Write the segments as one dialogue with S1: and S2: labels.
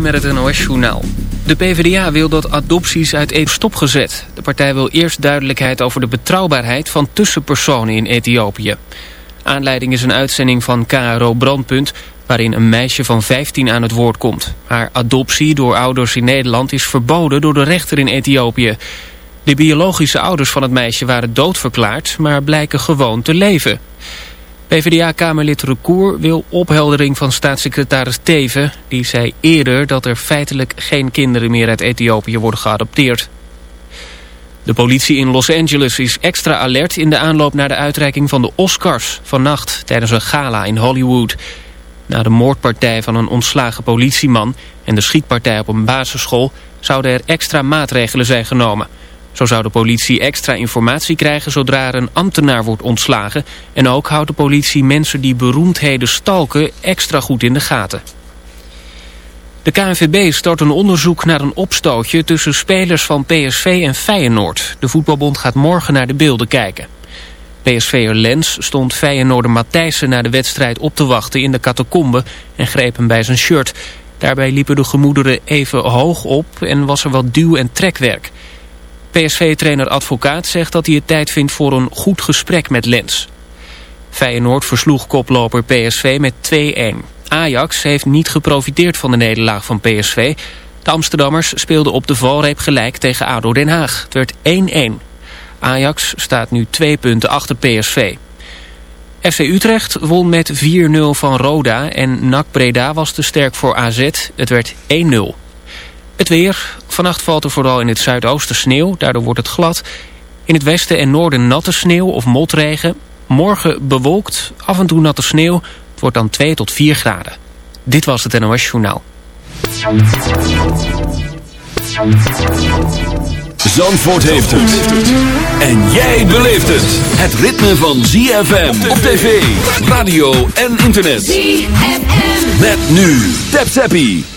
S1: Met het NOS-journaal. De PvdA wil dat adopties uit Ethiopië stopgezet. De partij wil eerst duidelijkheid over de betrouwbaarheid van tussenpersonen in Ethiopië. Aanleiding is een uitzending van KRO Brandpunt... waarin een meisje van 15 aan het woord komt. Haar adoptie door ouders in Nederland is verboden door de rechter in Ethiopië. De biologische ouders van het meisje waren doodverklaard... maar blijken gewoon te leven... PvdA-kamerlid Recour wil opheldering van staatssecretaris Teven. Die zei eerder dat er feitelijk geen kinderen meer uit Ethiopië worden geadopteerd. De politie in Los Angeles is extra alert in de aanloop naar de uitreiking van de Oscars vannacht tijdens een gala in Hollywood. Na de moordpartij van een ontslagen politieman en de schietpartij op een basisschool zouden er extra maatregelen zijn genomen. Zo zou de politie extra informatie krijgen zodra er een ambtenaar wordt ontslagen. En ook houdt de politie mensen die beroemdheden stalken extra goed in de gaten. De KNVB start een onderzoek naar een opstootje tussen spelers van PSV en Feyenoord. De voetbalbond gaat morgen naar de beelden kijken. PSV'er Lens stond Feyenoorder Matthijssen na de wedstrijd op te wachten in de catacombe en greep hem bij zijn shirt. Daarbij liepen de gemoederen even hoog op en was er wat duw- en trekwerk. PSV-trainer Advocaat zegt dat hij het tijd vindt voor een goed gesprek met Lens. Feyenoord versloeg koploper PSV met 2-1. Ajax heeft niet geprofiteerd van de nederlaag van PSV. De Amsterdammers speelden op de valreep gelijk tegen ADO Den Haag. Het werd 1-1. Ajax staat nu twee punten achter PSV. FC Utrecht won met 4-0 van Roda en NAC Breda was te sterk voor AZ. Het werd 1-0. Het weer. Vannacht valt er vooral in het zuidoosten sneeuw. Daardoor wordt het glad. In het westen en noorden natte sneeuw of motregen. Morgen bewolkt, af en toe natte sneeuw. Het wordt dan 2 tot 4 graden. Dit was het NOS Journaal.
S2: Zandvoort heeft het. En jij beleeft het. Het ritme van ZFM op tv, radio en internet. ZFM. Met nu. Tap Zappie.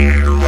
S2: you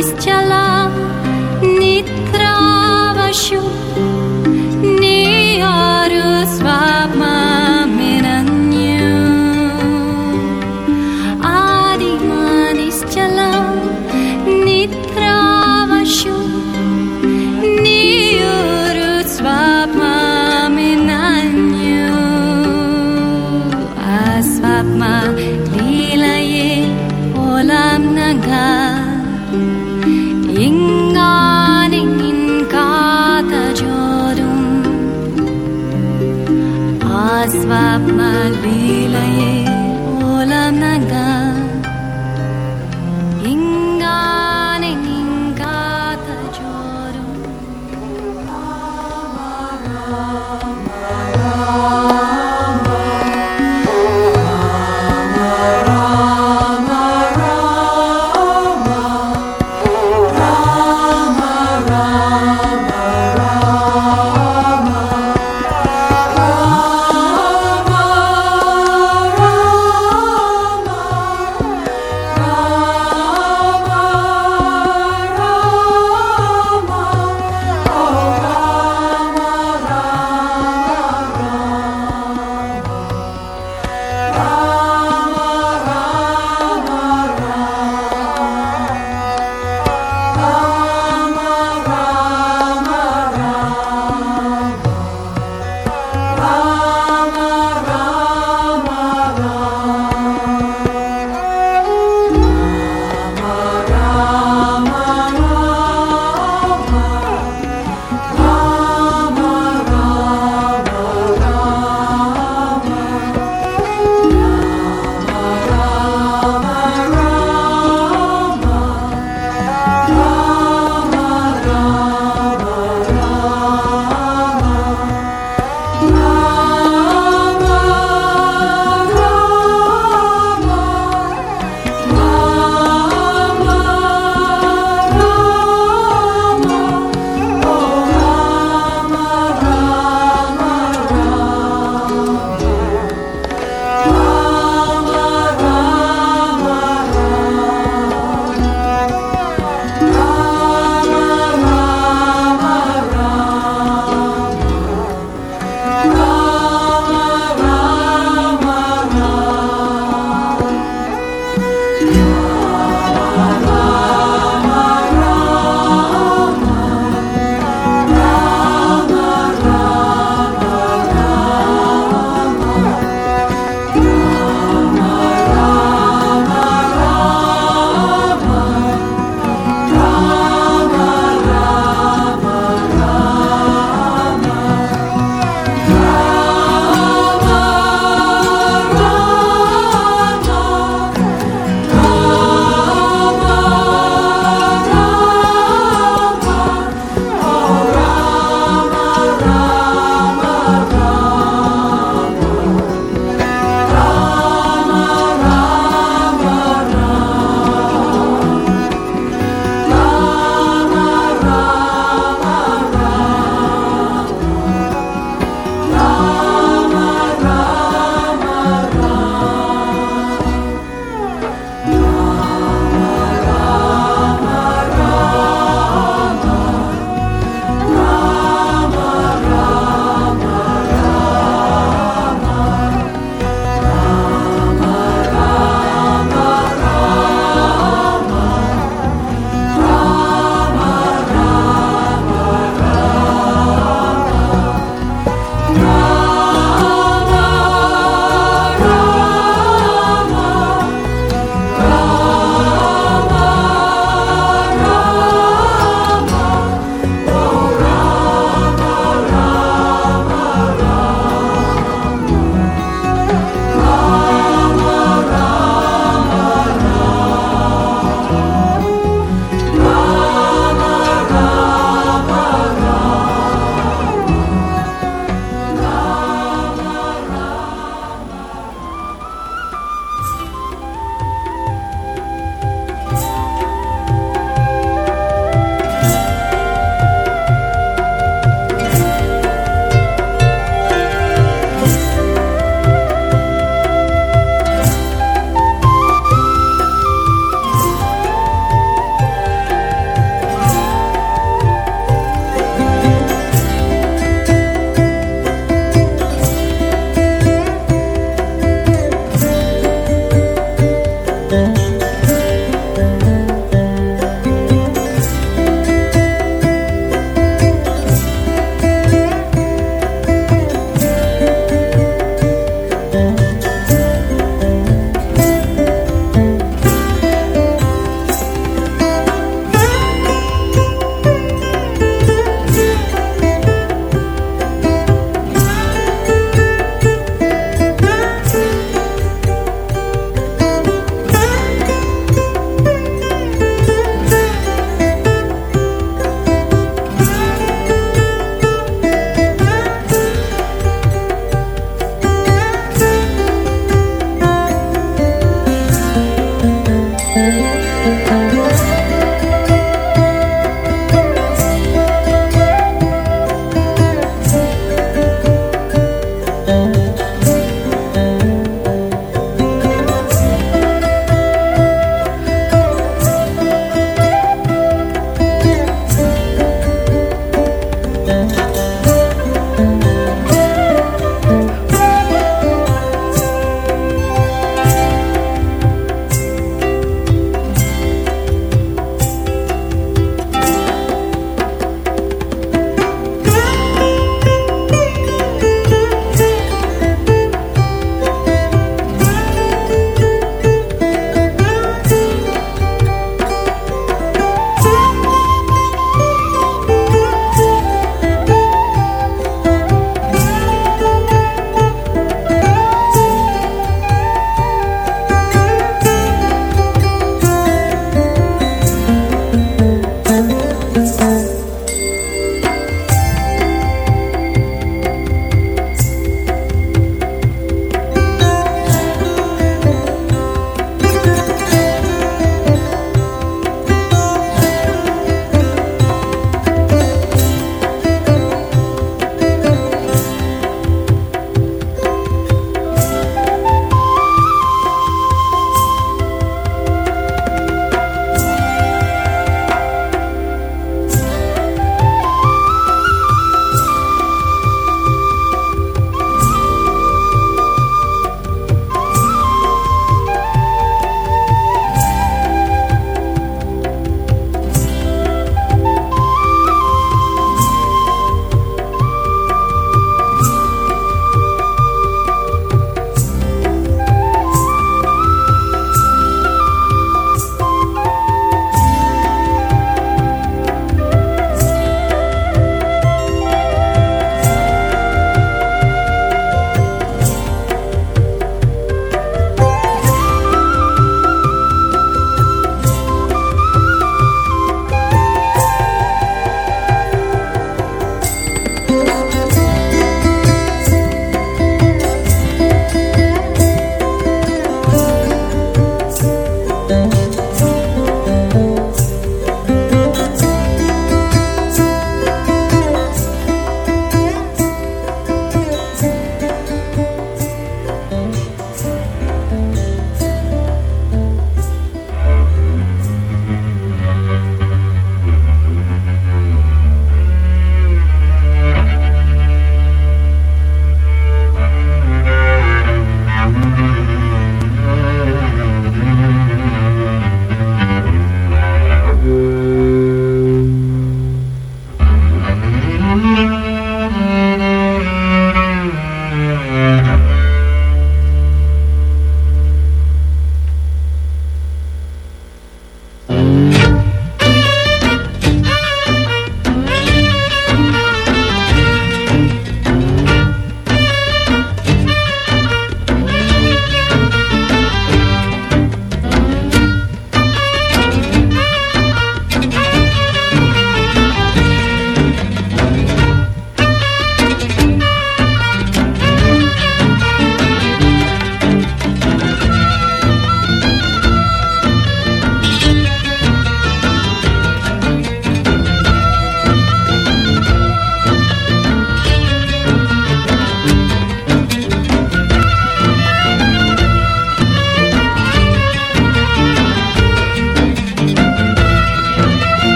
S2: Please 离了